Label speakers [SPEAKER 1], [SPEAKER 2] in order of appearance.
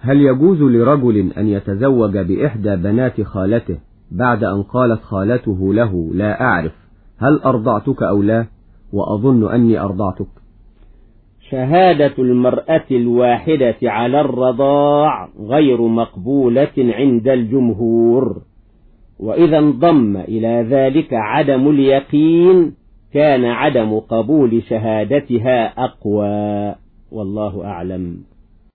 [SPEAKER 1] هل يجوز لرجل أن يتزوج بإحدى بنات خالته بعد أن قالت خالته له لا أعرف هل أرضعتك أو لا؟ وأظن أني أرضعتك.
[SPEAKER 2] شهادة المرأة الواحدة على الرضاع غير مقبولة عند الجمهور. وإذا انضم إلى ذلك عدم اليقين كان عدم قبول شهادتها أقوى. والله أعلم.